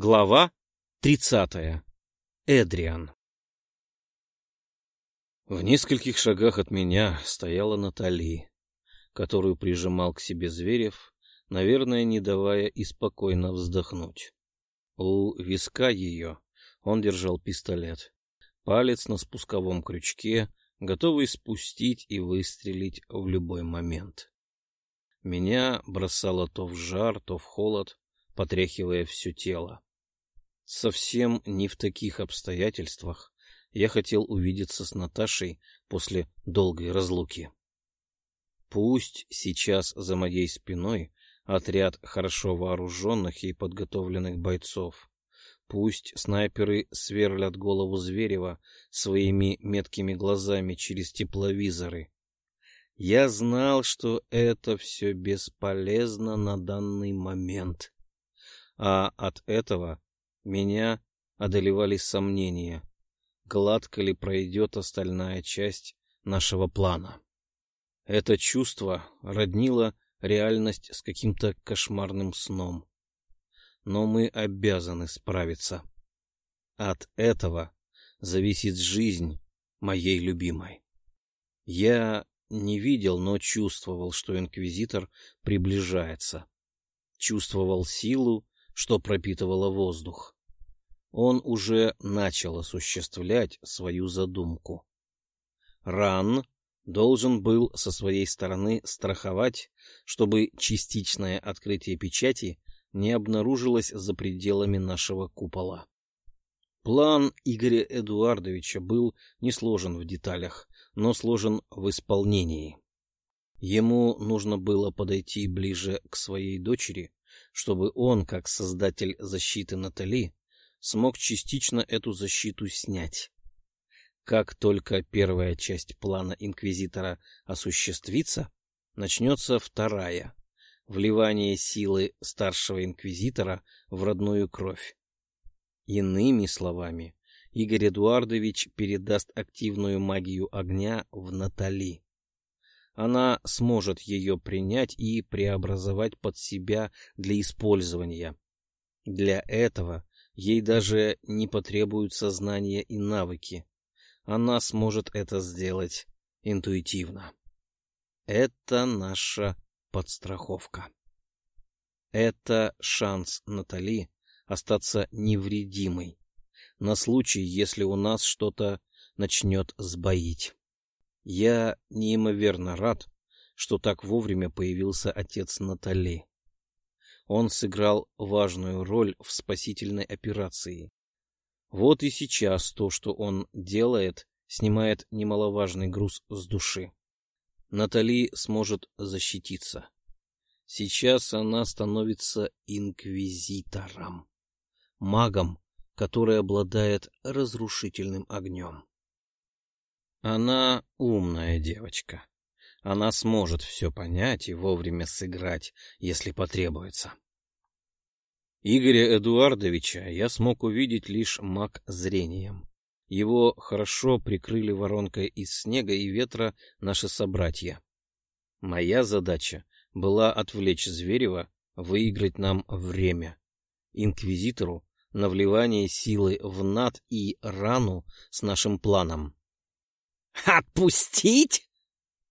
Глава тридцатая. Эдриан. В нескольких шагах от меня стояла Натали, которую прижимал к себе Зверев, наверное, не давая и спокойно вздохнуть. У виска ее он держал пистолет, палец на спусковом крючке, готовый спустить и выстрелить в любой момент. Меня бросало то в жар, то в холод, потряхивая все тело. Совсем не в таких обстоятельствах я хотел увидеться с Наташей после долгой разлуки. Пусть сейчас за моей спиной отряд хорошо вооруженных и подготовленных бойцов. Пусть снайперы сверлят голову Зверева своими меткими глазами через тепловизоры. Я знал, что это все бесполезно на данный момент. А от этого меня одолевали сомнения, гладко ли пройдет остальная часть нашего плана. Это чувство роднило реальность с каким-то кошмарным сном. Но мы обязаны справиться. От этого зависит жизнь моей любимой. Я не видел, но чувствовал, что инквизитор приближается. Чувствовал силу, что пропитывало воздух он уже начал осуществлять свою задумку. Ран должен был со своей стороны страховать, чтобы частичное открытие печати не обнаружилось за пределами нашего купола. План Игоря Эдуардовича был не сложен в деталях, но сложен в исполнении. Ему нужно было подойти ближе к своей дочери, чтобы он, как создатель защиты Натали, смог частично эту защиту снять. Как только первая часть плана Инквизитора осуществится, начнется вторая — вливание силы старшего Инквизитора в родную кровь. Иными словами, Игорь Эдуардович передаст активную магию огня в Натали. Она сможет ее принять и преобразовать под себя для использования. Для этого Ей даже не потребуются знания и навыки. Она сможет это сделать интуитивно. Это наша подстраховка. Это шанс Натали остаться невредимой на случай, если у нас что-то начнет сбоить. Я неимоверно рад, что так вовремя появился отец Натали. Он сыграл важную роль в спасительной операции. Вот и сейчас то, что он делает, снимает немаловажный груз с души. Натали сможет защититься. Сейчас она становится инквизитором, магом, который обладает разрушительным огнем. Она умная девочка. Она сможет все понять и вовремя сыграть, если потребуется. Игоря Эдуардовича я смог увидеть лишь маг зрением. Его хорошо прикрыли воронкой из снега и ветра наши собратья. Моя задача была отвлечь Зверева, выиграть нам время. Инквизитору на вливание силы в над и рану с нашим планом. «Отпустить?»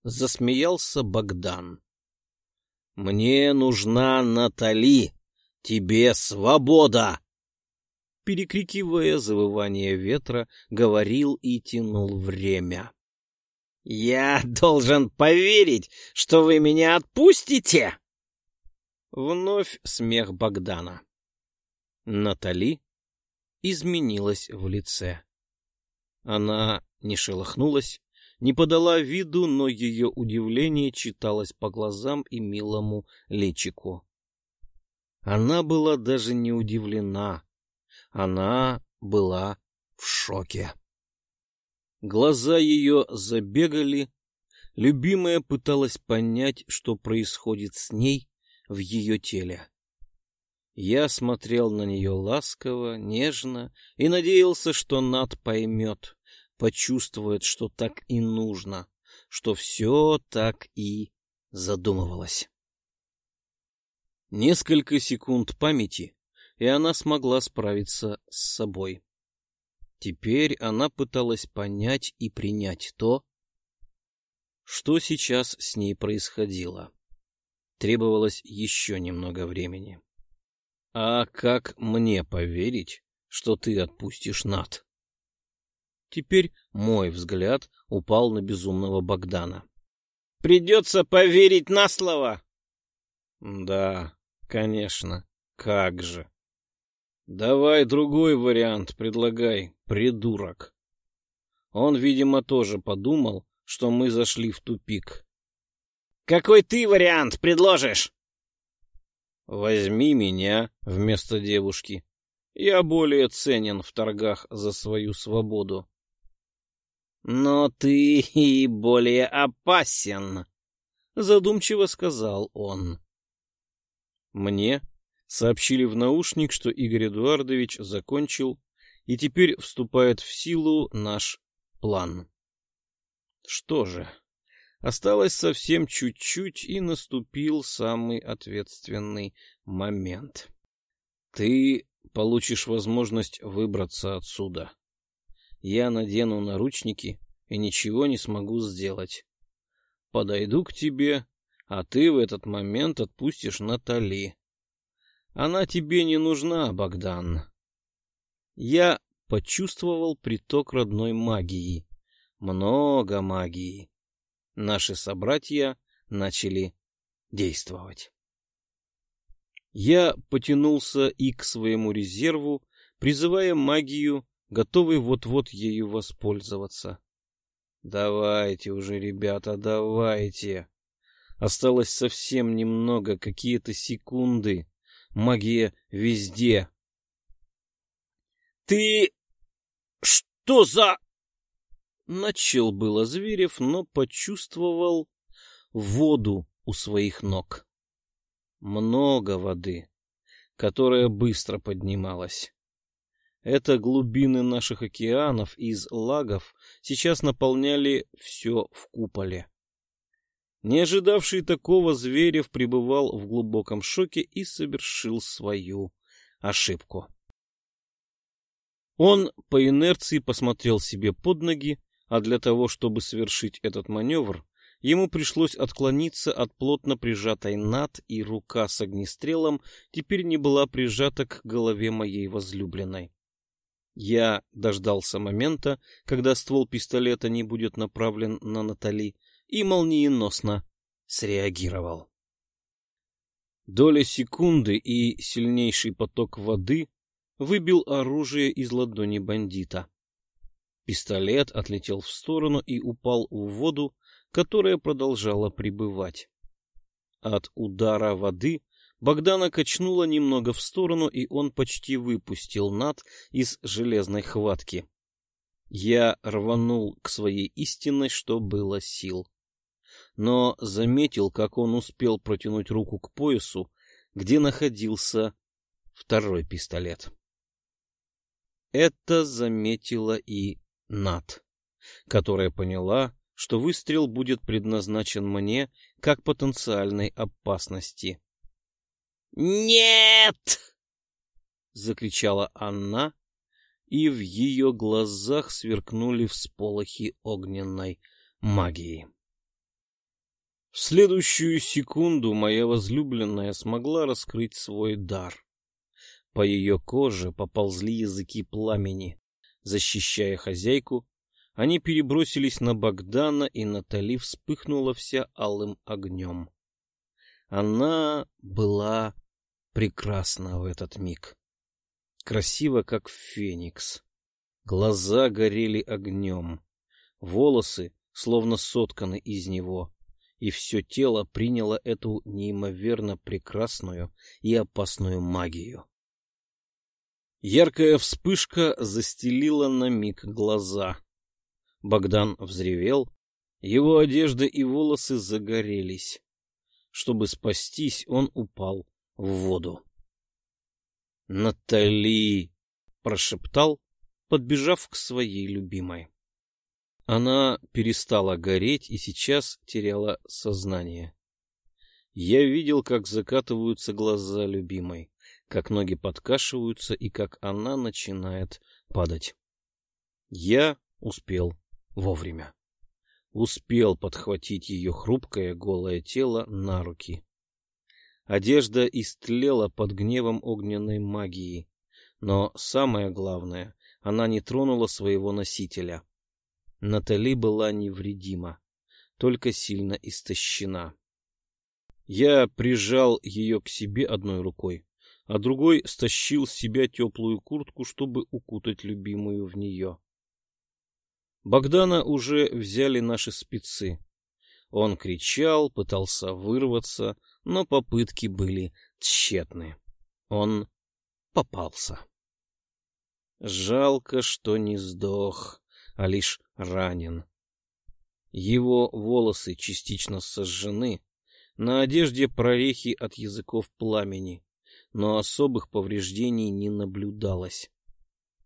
Засмеялся Богдан. Мне нужна Натали, тебе свобода. Перекрикивая завывание ветра, говорил и тянул время. Я должен поверить, что вы меня отпустите. Вновь смех Богдана. Натали изменилась в лице. Она не шелохнулась, не подала виду, но ее удивление читалось по глазам и милому личику. Она была даже не удивлена. Она была в шоке. Глаза ее забегали. Любимая пыталась понять, что происходит с ней в ее теле. Я смотрел на нее ласково, нежно и надеялся, что Над поймет почувствует, что так и нужно, что все так и задумывалось. Несколько секунд памяти и она смогла справиться с собой. Теперь она пыталась понять и принять то, что сейчас с ней происходило. Требовалось еще немного времени. А как мне поверить, что ты отпустишь Над? Теперь мой взгляд упал на безумного Богдана. «Придется поверить на слово!» «Да, конечно, как же!» «Давай другой вариант предлагай, придурок!» Он, видимо, тоже подумал, что мы зашли в тупик. «Какой ты вариант предложишь?» «Возьми меня вместо девушки. Я более ценен в торгах за свою свободу». «Но ты и более опасен», — задумчиво сказал он. Мне сообщили в наушник, что Игорь Эдуардович закончил, и теперь вступает в силу наш план. Что же, осталось совсем чуть-чуть, и наступил самый ответственный момент. Ты получишь возможность выбраться отсюда я надену наручники и ничего не смогу сделать. Подойду к тебе, а ты в этот момент отпустишь Натали. Она тебе не нужна, Богдан. Я почувствовал приток родной магии. Много магии. Наши собратья начали действовать. Я потянулся и к своему резерву, призывая магию готовый вот-вот ею воспользоваться. Давайте уже, ребята, давайте. Осталось совсем немного, какие-то секунды. Магия везде. Ты... что за... Начал было Зверев, но почувствовал воду у своих ног. Много воды, которая быстро поднималась. Это глубины наших океанов из лагов сейчас наполняли все в куполе. Не ожидавший такого Зверев пребывал в глубоком шоке и совершил свою ошибку. Он по инерции посмотрел себе под ноги, а для того, чтобы совершить этот маневр, ему пришлось отклониться от плотно прижатой над, и рука с огнестрелом теперь не была прижата к голове моей возлюбленной. Я дождался момента, когда ствол пистолета не будет направлен на Натали, и молниеносно среагировал. Доля секунды и сильнейший поток воды выбил оружие из ладони бандита. Пистолет отлетел в сторону и упал в воду, которая продолжала прибывать. От удара воды Богдана качнуло немного в сторону, и он почти выпустил Над из железной хватки. Я рванул к своей истинной, что было сил. Но заметил, как он успел протянуть руку к поясу, где находился второй пистолет. Это заметила и Над, которая поняла, что выстрел будет предназначен мне как потенциальной опасности. «Нет!» — закричала она, и в ее глазах сверкнули всполохи огненной магии. В следующую секунду моя возлюбленная смогла раскрыть свой дар. По ее коже поползли языки пламени. Защищая хозяйку, они перебросились на Богдана, и Натали вспыхнула вся алым огнем. Она была прекрасна в этот миг. Красиво, как феникс. Глаза горели огнем. Волосы словно сотканы из него. И все тело приняло эту неимоверно прекрасную и опасную магию. Яркая вспышка застелила на миг глаза. Богдан взревел, его одежда и волосы загорелись. Чтобы спастись, он упал в воду. «Натали!» — прошептал, подбежав к своей любимой. Она перестала гореть и сейчас теряла сознание. Я видел, как закатываются глаза любимой, как ноги подкашиваются и как она начинает падать. Я успел вовремя. Успел подхватить ее хрупкое голое тело на руки. Одежда истлела под гневом огненной магии, но самое главное, она не тронула своего носителя. Натали была невредима, только сильно истощена. Я прижал ее к себе одной рукой, а другой стащил с себя теплую куртку, чтобы укутать любимую в нее. Богдана уже взяли наши спецы. Он кричал, пытался вырваться, но попытки были тщетны. Он попался. Жалко, что не сдох, а лишь ранен. Его волосы частично сожжены, на одежде прорехи от языков пламени, но особых повреждений не наблюдалось.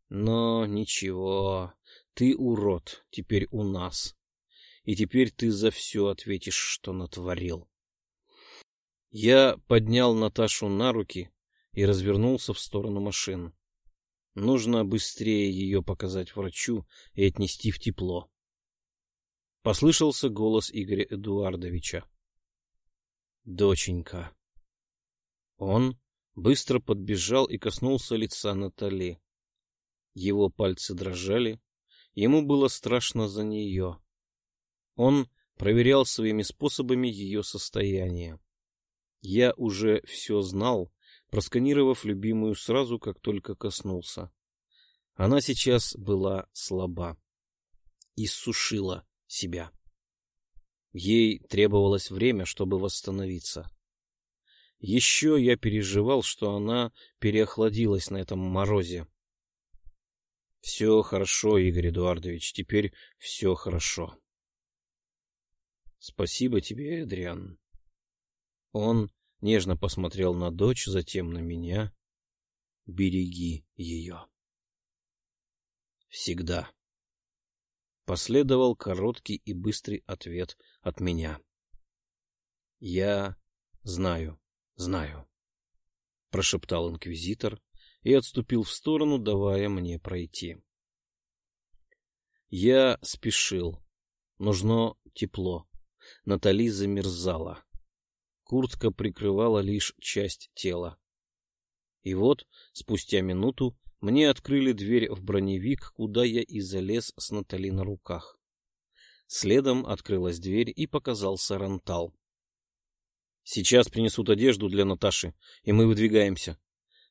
Но ничего, ты урод, теперь у нас. И теперь ты за все ответишь, что натворил. Я поднял Наташу на руки и развернулся в сторону машин. Нужно быстрее ее показать врачу и отнести в тепло. Послышался голос Игоря Эдуардовича доченька. Он быстро подбежал и коснулся лица Натали. Его пальцы дрожали, ему было страшно за нее. Он проверял своими способами ее состояние. Я уже все знал, просканировав любимую сразу, как только коснулся. Она сейчас была слаба. Иссушила себя. Ей требовалось время, чтобы восстановиться. Еще я переживал, что она переохладилась на этом морозе. Все хорошо, Игорь Эдуардович, теперь все хорошо. Спасибо тебе, Эдриан. Он нежно посмотрел на дочь, затем на меня. Береги ее. Всегда. Последовал короткий и быстрый ответ от меня. «Я знаю, знаю», — прошептал инквизитор и отступил в сторону, давая мне пройти. Я спешил. Нужно тепло. Натали замерзала. Куртка прикрывала лишь часть тела. И вот, спустя минуту, мне открыли дверь в броневик, куда я и залез с Натали на руках. Следом открылась дверь и показался Рантал. «Сейчас принесут одежду для Наташи, и мы выдвигаемся.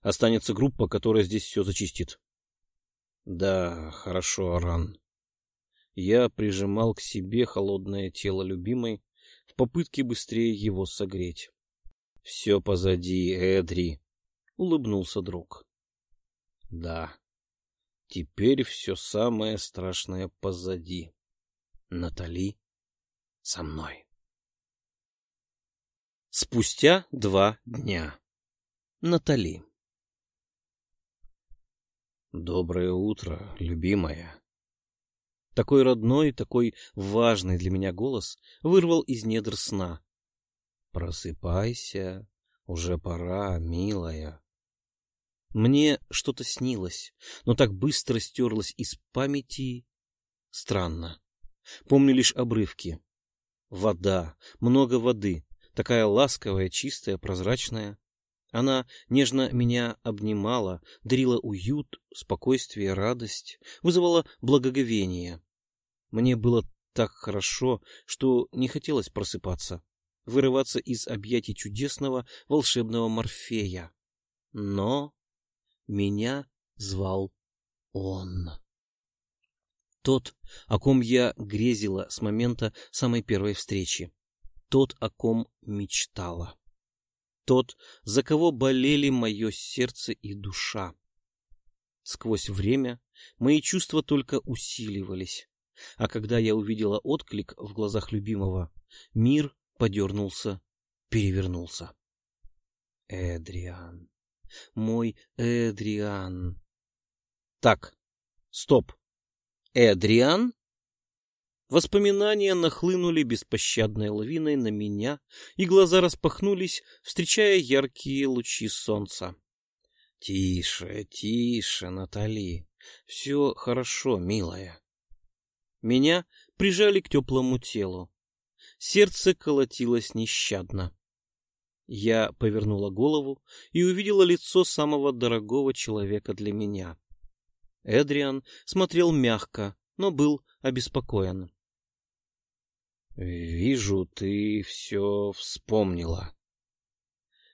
Останется группа, которая здесь все зачистит». «Да, хорошо, Аран». Я прижимал к себе холодное тело любимой в попытке быстрее его согреть. «Все позади, Эдри», — улыбнулся друг. Да, теперь все самое страшное позади. Натали со мной. Спустя два дня. Натали. Доброе утро, любимая. Такой родной, такой важный для меня голос вырвал из недр сна. Просыпайся, уже пора, милая. Мне что-то снилось, но так быстро стерлось из памяти. Странно. Помню лишь обрывки. Вода, много воды, такая ласковая, чистая, прозрачная. Она нежно меня обнимала, дарила уют, спокойствие, радость, вызывала благоговение. Мне было так хорошо, что не хотелось просыпаться, вырываться из объятий чудесного волшебного Морфея. Но меня звал он. Тот, о ком я грезила с момента самой первой встречи. Тот, о ком мечтала. Тот, за кого болели мое сердце и душа. Сквозь время мои чувства только усиливались. А когда я увидела отклик в глазах любимого, мир подернулся, перевернулся. Эдриан мой Эдриан. Так, стоп. Эдриан? Воспоминания нахлынули беспощадной лавиной на меня, и глаза распахнулись, встречая яркие лучи солнца. Тише, тише, Натали. Все хорошо, милая. Меня прижали к теплому телу. Сердце колотилось нещадно. Я повернула голову и увидела лицо самого дорогого человека для меня. Эдриан смотрел мягко, но был обеспокоен. «Вижу, ты все вспомнила».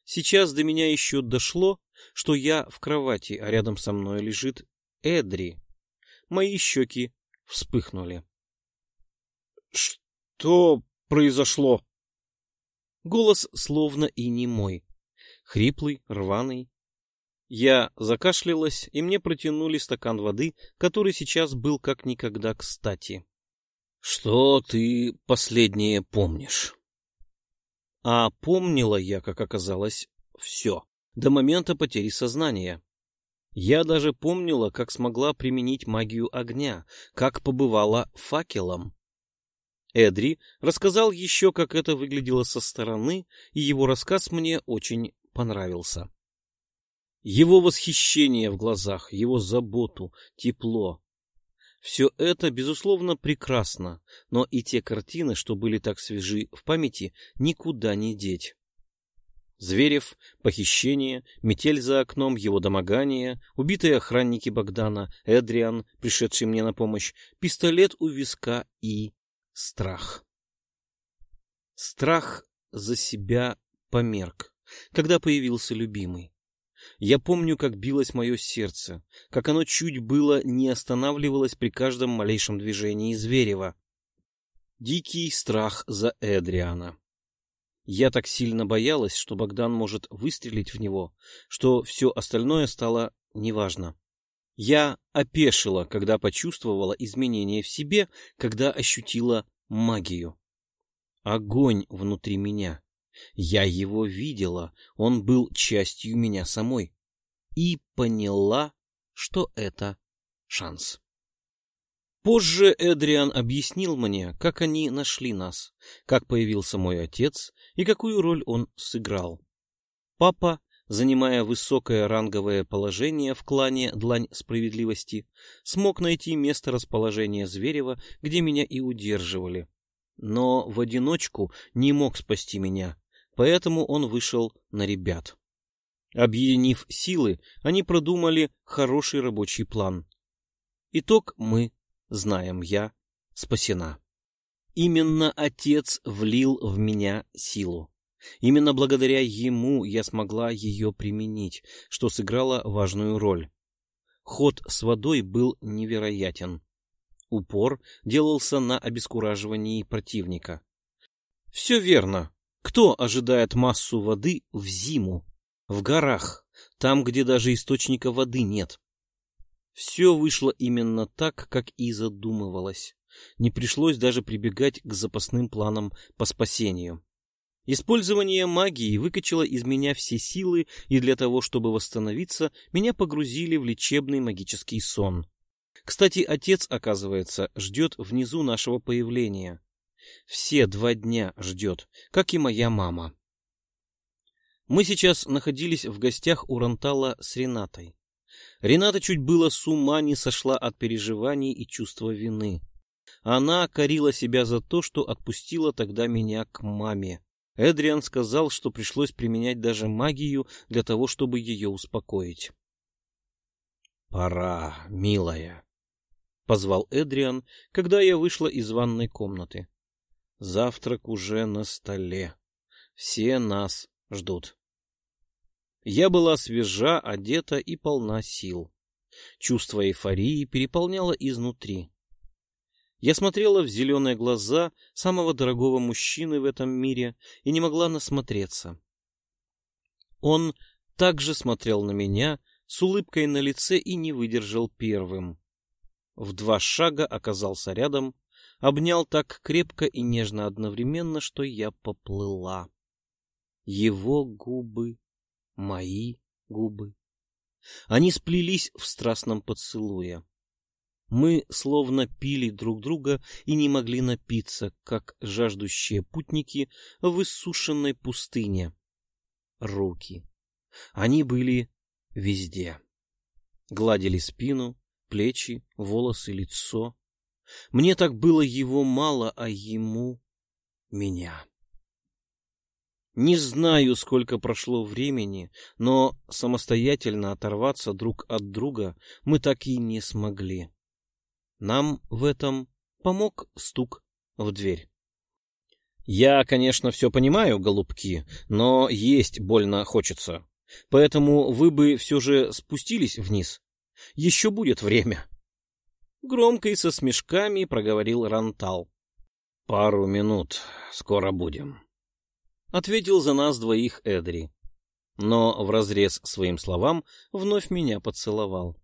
Сейчас до меня еще дошло, что я в кровати, а рядом со мной лежит Эдри. Мои щеки вспыхнули. «Что произошло?» Голос словно и не мой. Хриплый, рваный. Я закашлялась, и мне протянули стакан воды, который сейчас был как никогда кстати. «Что ты последнее помнишь?» А помнила я, как оказалось, все, до момента потери сознания. Я даже помнила, как смогла применить магию огня, как побывала факелом. Эдри рассказал еще, как это выглядело со стороны, и его рассказ мне очень понравился. Его восхищение в глазах, его заботу, тепло. Все это, безусловно, прекрасно, но и те картины, что были так свежи в памяти, никуда не деть. Зверев, похищение, метель за окном, его домогание, убитые охранники Богдана, Эдриан, пришедший мне на помощь, пистолет у виска и страх. Страх за себя померк, когда появился любимый. Я помню, как билось мое сердце, как оно чуть было не останавливалось при каждом малейшем движении Зверева. Дикий страх за Эдриана. Я так сильно боялась, что Богдан может выстрелить в него, что все остальное стало неважно. Я опешила, когда почувствовала изменения в себе, когда ощутила магию. Огонь внутри меня. Я его видела, он был частью меня самой. И поняла, что это шанс. Позже Эдриан объяснил мне, как они нашли нас, как появился мой отец и какую роль он сыграл. Папа, занимая высокое ранговое положение в клане Длань Справедливости, смог найти место расположения Зверева, где меня и удерживали. Но в одиночку не мог спасти меня, поэтому он вышел на ребят. Объединив силы, они продумали хороший рабочий план. Итог мы знаем я, спасена. Именно отец влил в меня силу. Именно благодаря ему я смогла ее применить, что сыграло важную роль. Ход с водой был невероятен. Упор делался на обескураживании противника. Все верно. Кто ожидает массу воды в зиму? В горах, там, где даже источника воды нет. Все вышло именно так, как и задумывалось. Не пришлось даже прибегать к запасным планам по спасению. Использование магии выкачало из меня все силы, и для того, чтобы восстановиться, меня погрузили в лечебный магический сон. Кстати, отец, оказывается, ждет внизу нашего появления. Все два дня ждет, как и моя мама. Мы сейчас находились в гостях у Рантала с Ренатой. Рената чуть было с ума не сошла от переживаний и чувства вины. Она корила себя за то, что отпустила тогда меня к маме. Эдриан сказал, что пришлось применять даже магию для того, чтобы ее успокоить. «Пора, милая», — позвал Эдриан, когда я вышла из ванной комнаты. «Завтрак уже на столе. Все нас ждут». Я была свежа, одета и полна сил. Чувство эйфории переполняло изнутри. Я смотрела в зеленые глаза самого дорогого мужчины в этом мире и не могла насмотреться. Он также смотрел на меня с улыбкой на лице и не выдержал первым. В два шага оказался рядом, обнял так крепко и нежно одновременно, что я поплыла. Его губы мои губы. Они сплелись в страстном поцелуе. Мы словно пили друг друга и не могли напиться, как жаждущие путники в иссушенной пустыне. Руки. Они были везде. Гладили спину, плечи, волосы, лицо. Мне так было его мало, а ему — меня. Не знаю, сколько прошло времени, но самостоятельно оторваться друг от друга мы так и не смогли. Нам в этом помог стук в дверь. Я, конечно, все понимаю, голубки, но есть больно хочется. Поэтому вы бы все же спустились вниз. Еще будет время. Громко и со смешками проговорил Рантал. Пару минут, скоро будем. Ответил за нас двоих Эдри. Но вразрез своим словам вновь меня поцеловал.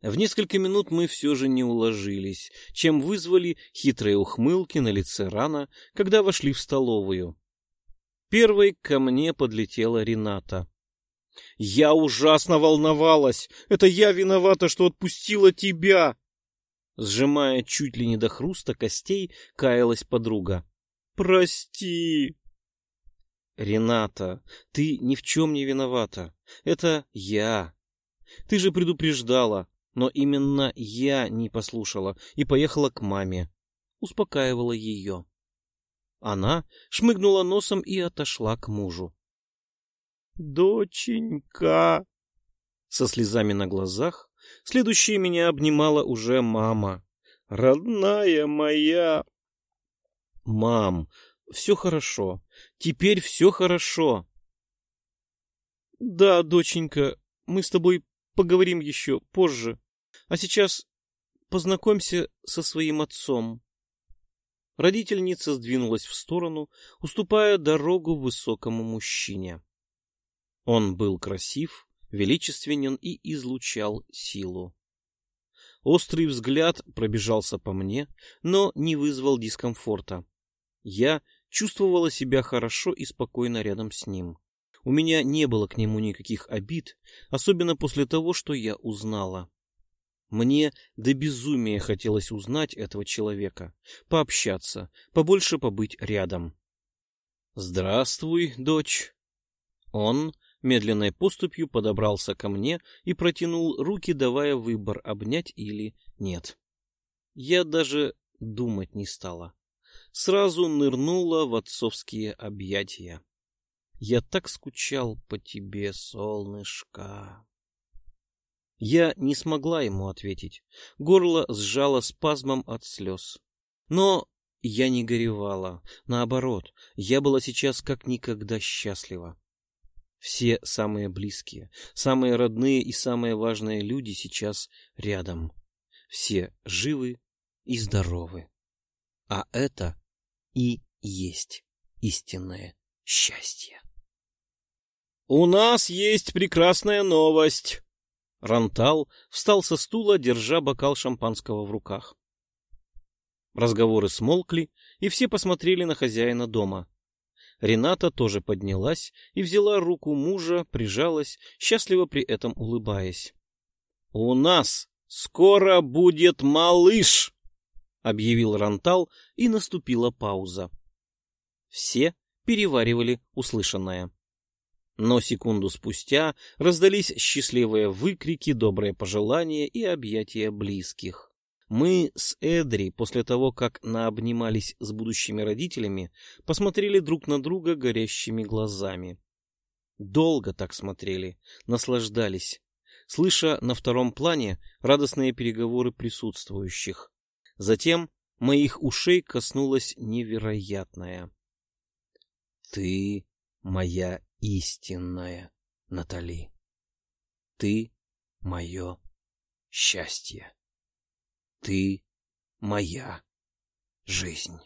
В несколько минут мы все же не уложились, чем вызвали хитрые ухмылки на лице Рана, когда вошли в столовую. Первой ко мне подлетела Рената. «Я ужасно волновалась! Это я виновата, что отпустила тебя!» Сжимая чуть ли не до хруста костей, каялась подруга. «Прости!» «Рената, ты ни в чем не виновата. Это я. Ты же предупреждала, но именно я не послушала и поехала к маме. Успокаивала ее. Она шмыгнула носом и отошла к мужу. «Доченька!» Со слезами на глазах следующая меня обнимала уже мама. «Родная моя!» «Мам, все хорошо. Теперь все хорошо!» «Да, доченька, мы с тобой поговорим еще позже. А сейчас познакомься со своим отцом. Родительница сдвинулась в сторону, уступая дорогу высокому мужчине. Он был красив, величественен и излучал силу. Острый взгляд пробежался по мне, но не вызвал дискомфорта. Я чувствовала себя хорошо и спокойно рядом с ним. У меня не было к нему никаких обид, особенно после того, что я узнала. Мне до безумия хотелось узнать этого человека, пообщаться, побольше побыть рядом. «Здравствуй, дочь!» Он медленной поступью подобрался ко мне и протянул руки, давая выбор, обнять или нет. Я даже думать не стала. Сразу нырнула в отцовские объятия. Я так скучал по тебе, солнышко. Я не смогла ему ответить. Горло сжало спазмом от слез. Но я не горевала. Наоборот, я была сейчас как никогда счастлива. Все самые близкие, самые родные и самые важные люди сейчас рядом. Все живы и здоровы. А это и есть истинное счастье. «У нас есть прекрасная новость!» Рантал встал со стула, держа бокал шампанского в руках. Разговоры смолкли, и все посмотрели на хозяина дома. Рената тоже поднялась и взяла руку мужа, прижалась, счастливо при этом улыбаясь. — У нас скоро будет малыш! — объявил Рантал, и наступила пауза. Все переваривали услышанное. Но секунду спустя раздались счастливые выкрики, добрые пожелания и объятия близких. Мы с Эдри, после того, как наобнимались с будущими родителями, посмотрели друг на друга горящими глазами. Долго так смотрели, наслаждались, слыша на втором плане радостные переговоры присутствующих. Затем моих ушей коснулось невероятное. «Ты моя истинная Натали. Ты мое счастье. Ты моя жизнь.